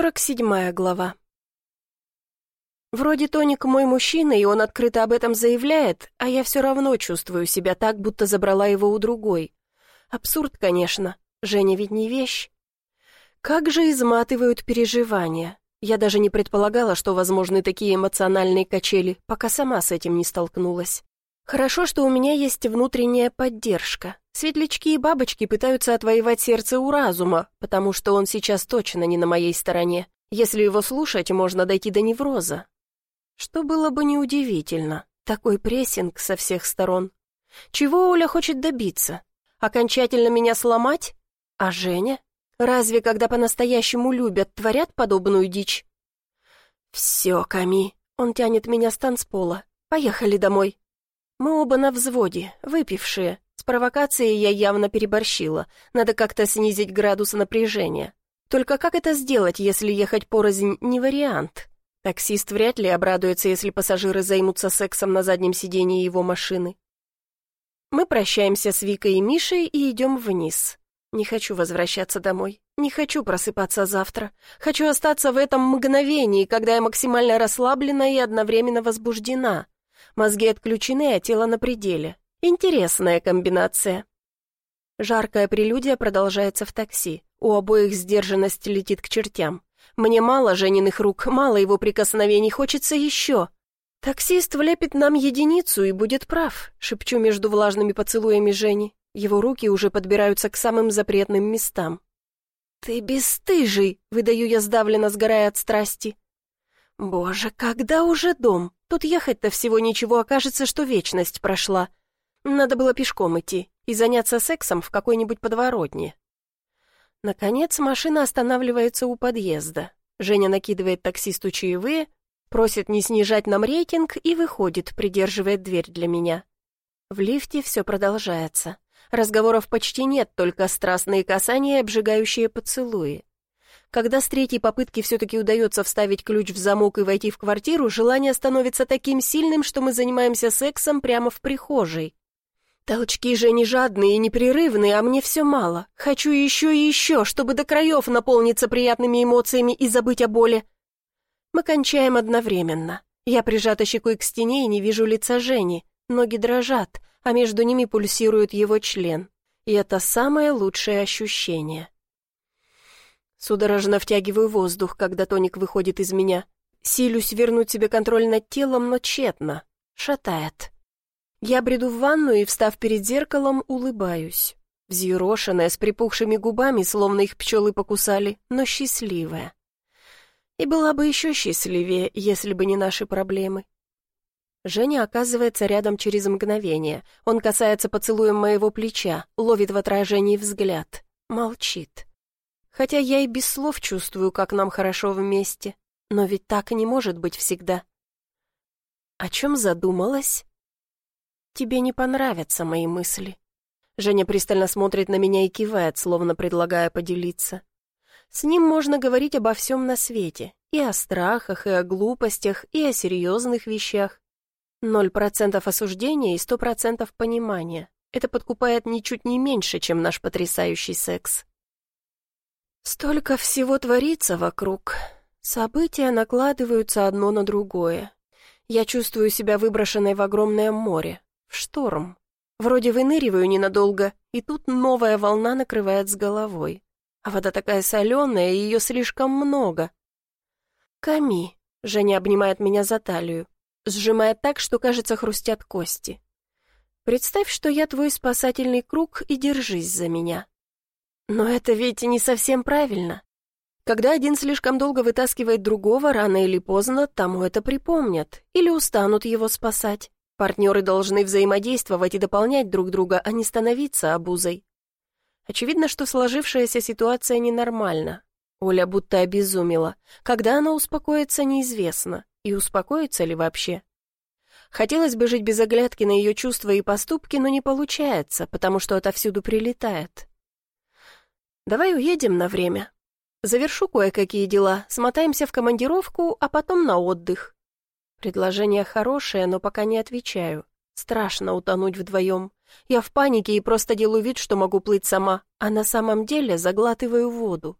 47 глава. Вроде Тоник мой мужчина, и он открыто об этом заявляет, а я все равно чувствую себя так, будто забрала его у другой. Абсурд, конечно. Женя ведь не вещь. Как же изматывают переживания. Я даже не предполагала, что возможны такие эмоциональные качели, пока сама с этим не столкнулась. Хорошо, что у меня есть внутренняя поддержка. Светлячки и бабочки пытаются отвоевать сердце у разума, потому что он сейчас точно не на моей стороне. Если его слушать, можно дойти до невроза. Что было бы неудивительно. Такой прессинг со всех сторон. Чего Оля хочет добиться? Окончательно меня сломать? А Женя? Разве, когда по-настоящему любят, творят подобную дичь? «Все, Ками», — он тянет меня с танцпола. «Поехали домой». Мы оба на взводе, выпившие, провокацией я явно переборщила. Надо как-то снизить градус напряжения. Только как это сделать, если ехать порознь не вариант? Таксист вряд ли обрадуется, если пассажиры займутся сексом на заднем сидении его машины. Мы прощаемся с Викой и Мишей и идем вниз. Не хочу возвращаться домой. Не хочу просыпаться завтра. Хочу остаться в этом мгновении, когда я максимально расслаблена и одновременно возбуждена. Мозги отключены, а тело на пределе. Интересная комбинация. Жаркая прелюдия продолжается в такси. У обоих сдержанность летит к чертям. Мне мало Жениных рук, мало его прикосновений, хочется еще. Таксист влепит нам единицу и будет прав, шепчу между влажными поцелуями Жени. Его руки уже подбираются к самым запретным местам. «Ты бесстыжий!» — выдаю я сдавленно, сгорая от страсти. «Боже, когда уже дом? Тут ехать-то всего ничего, окажется, что вечность прошла. Надо было пешком идти и заняться сексом в какой-нибудь подворотне. Наконец машина останавливается у подъезда. Женя накидывает таксисту чаевые, просит не снижать нам рейтинг и выходит, придерживая дверь для меня. В лифте все продолжается. Разговоров почти нет, только страстные касания и обжигающие поцелуи. Когда с третьей попытки все-таки удается вставить ключ в замок и войти в квартиру, желание становится таким сильным, что мы занимаемся сексом прямо в прихожей. Толчки же не жадные и непрерывные, а мне все мало. Хочу еще и еще, чтобы до краев наполниться приятными эмоциями и забыть о боли. Мы кончаем одновременно. Я прижата щекой к стене и не вижу лица Жени. Ноги дрожат, а между ними пульсирует его член. И это самое лучшее ощущение. Судорожно втягиваю воздух, когда тоник выходит из меня. Силюсь вернуть себе контроль над телом, но тщетно. Шатает. Я бреду в ванну и, встав перед зеркалом, улыбаюсь. Взъерошенная, с припухшими губами, словно их пчелы покусали, но счастливая. И была бы еще счастливее, если бы не наши проблемы. Женя оказывается рядом через мгновение. Он касается поцелуем моего плеча, ловит в отражении взгляд, молчит. Хотя я и без слов чувствую, как нам хорошо вместе. Но ведь так не может быть всегда. О чем задумалась? «Тебе не понравятся мои мысли». Женя пристально смотрит на меня и кивает, словно предлагая поделиться. С ним можно говорить обо всем на свете, и о страхах, и о глупостях, и о серьезных вещах. Ноль процентов осуждения и сто процентов понимания. Это подкупает ничуть не меньше, чем наш потрясающий секс. Столько всего творится вокруг. События накладываются одно на другое. Я чувствую себя выброшенной в огромное море, в шторм. Вроде выныриваю ненадолго, и тут новая волна накрывает с головой. А вода такая соленая, и ее слишком много. «Ками», — Женя обнимает меня за талию, сжимает так, что, кажется, хрустят кости. «Представь, что я твой спасательный круг, и держись за меня». Но это ведь не совсем правильно. Когда один слишком долго вытаскивает другого, рано или поздно тому это припомнят или устанут его спасать. Партнеры должны взаимодействовать и дополнять друг друга, а не становиться обузой. Очевидно, что сложившаяся ситуация ненормальна. Оля будто обезумела. Когда она успокоится, неизвестно. И успокоится ли вообще? Хотелось бы жить без оглядки на ее чувства и поступки, но не получается, потому что отовсюду прилетает. «Давай уедем на время. Завершу кое-какие дела, смотаемся в командировку, а потом на отдых. Предложение хорошее, но пока не отвечаю. Страшно утонуть вдвоем. Я в панике и просто делаю вид, что могу плыть сама, а на самом деле заглатываю воду.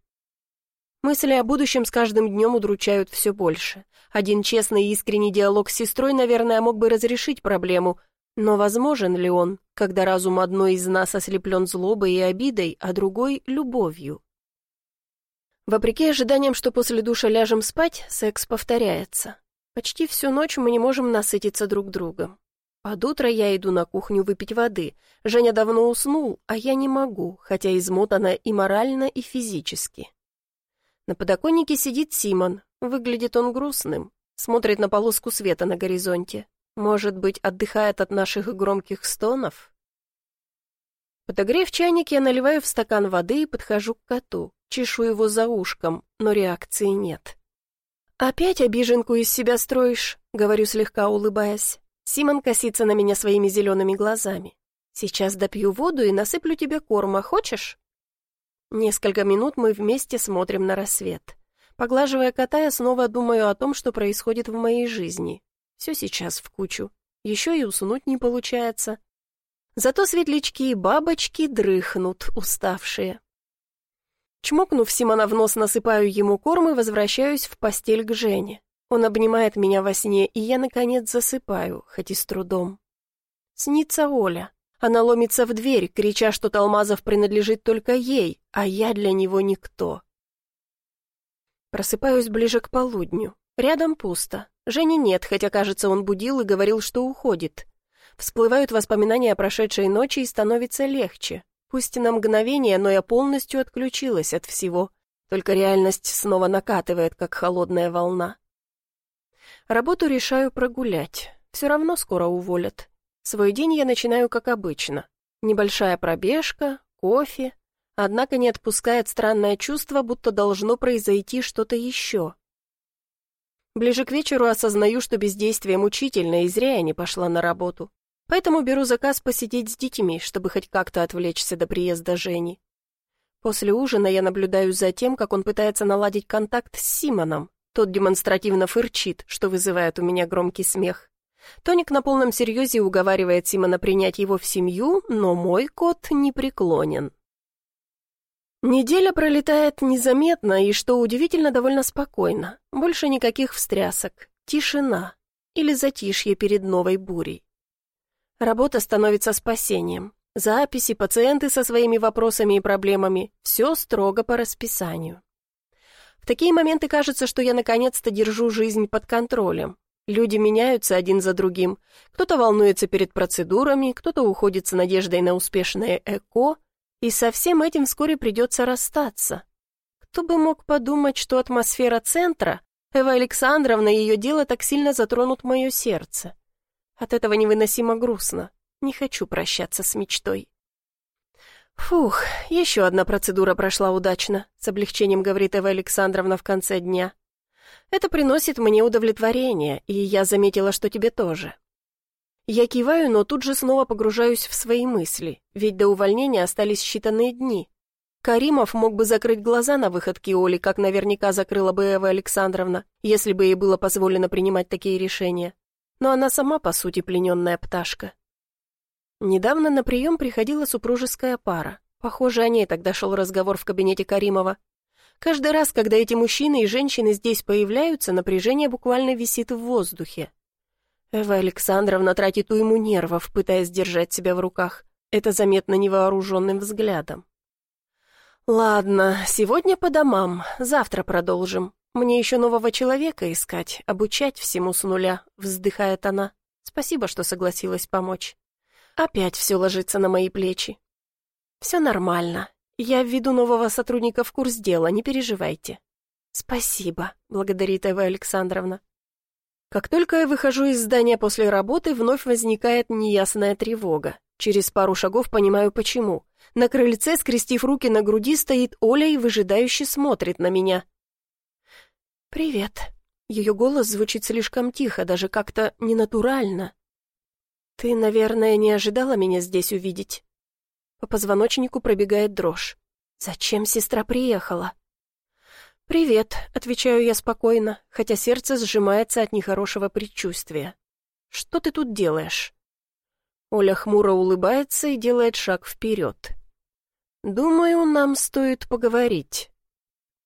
Мысли о будущем с каждым днем удручают все больше. Один честный и искренний диалог с сестрой, наверное, мог бы разрешить проблему, но возможен ли он, когда разум одной из нас ослеплен злобой и обидой, а другой — любовью? Вопреки ожиданиям, что после душа ляжем спать, секс повторяется. Почти всю ночь мы не можем насытиться друг другом. Под утро я иду на кухню выпить воды. Женя давно уснул, а я не могу, хотя измотана и морально, и физически. На подоконнике сидит Симон. Выглядит он грустным. Смотрит на полоску света на горизонте. Может быть, отдыхает от наших громких стонов? Подогрев чайник, я наливаю в стакан воды и подхожу к коту. Чешу его за ушком, но реакции нет. «Опять обиженку из себя строишь?» — говорю, слегка улыбаясь. Симон косится на меня своими зелеными глазами. «Сейчас допью воду и насыплю тебе корма, хочешь?» Несколько минут мы вместе смотрим на рассвет. Поглаживая кота, я снова думаю о том, что происходит в моей жизни. Все сейчас в кучу. Еще и уснуть не получается. Зато светлячки и бабочки дрыхнут, уставшие. Чмокнув Симона в нос, насыпаю ему корм и возвращаюсь в постель к Жене. Он обнимает меня во сне, и я, наконец, засыпаю, хоть и с трудом. Снится Оля. Она ломится в дверь, крича, что Талмазов принадлежит только ей, а я для него никто. Просыпаюсь ближе к полудню. Рядом пусто. Жени нет, хотя, кажется, он будил и говорил, что уходит. Всплывают воспоминания о прошедшей ночи и становится легче. Пусть на мгновение, но я полностью отключилась от всего. Только реальность снова накатывает, как холодная волна. Работу решаю прогулять. Все равно скоро уволят. Свой день я начинаю как обычно. Небольшая пробежка, кофе. Однако не отпускает странное чувство, будто должно произойти что-то еще. Ближе к вечеру осознаю, что бездействие мучительно, и зря я не пошла на работу. Поэтому беру заказ посидеть с детьми, чтобы хоть как-то отвлечься до приезда Жени. После ужина я наблюдаю за тем, как он пытается наладить контакт с Симоном, тот демонстративно фырчит, что вызывает у меня громкий смех. Тоник на полном серьезе уговаривает Симона принять его в семью, но мой кот не преклонен. Неделя пролетает незаметно и, что удивительно, довольно спокойно. Больше никаких встрясок, тишина или затишье перед новой бурей. Работа становится спасением. Записи, пациенты со своими вопросами и проблемами – все строго по расписанию такие моменты кажется, что я наконец-то держу жизнь под контролем. Люди меняются один за другим. Кто-то волнуется перед процедурами, кто-то уходит с надеждой на успешное ЭКО, и со всем этим вскоре придется расстаться. Кто бы мог подумать, что атмосфера центра, Эва Александровна и ее дело так сильно затронут мое сердце. От этого невыносимо грустно. Не хочу прощаться с мечтой. «Фух, еще одна процедура прошла удачно», — с облегчением говорит Эва Александровна в конце дня. «Это приносит мне удовлетворение, и я заметила, что тебе тоже». Я киваю, но тут же снова погружаюсь в свои мысли, ведь до увольнения остались считанные дни. Каримов мог бы закрыть глаза на выходки Оли, как наверняка закрыла бы Эва Александровна, если бы ей было позволено принимать такие решения. Но она сама, по сути, плененная пташка. Недавно на прием приходила супружеская пара. Похоже, о ней тогда шел разговор в кабинете Каримова. Каждый раз, когда эти мужчины и женщины здесь появляются, напряжение буквально висит в воздухе. Эва Александровна тратит уйму нервов, пытаясь держать себя в руках. Это заметно невооруженным взглядом. «Ладно, сегодня по домам, завтра продолжим. Мне еще нового человека искать, обучать всему с нуля», — вздыхает она. «Спасибо, что согласилась помочь». Опять все ложится на мои плечи. Все нормально. Я введу нового сотрудника в курс дела, не переживайте. Спасибо, благодарит Эва Александровна. Как только я выхожу из здания после работы, вновь возникает неясная тревога. Через пару шагов понимаю, почему. На крыльце, скрестив руки на груди, стоит Оля и выжидающе смотрит на меня. «Привет». Ее голос звучит слишком тихо, даже как-то ненатурально. «Ты, наверное, не ожидала меня здесь увидеть?» По позвоночнику пробегает дрожь. «Зачем сестра приехала?» «Привет», — отвечаю я спокойно, хотя сердце сжимается от нехорошего предчувствия. «Что ты тут делаешь?» Оля хмуро улыбается и делает шаг вперед. «Думаю, нам стоит поговорить».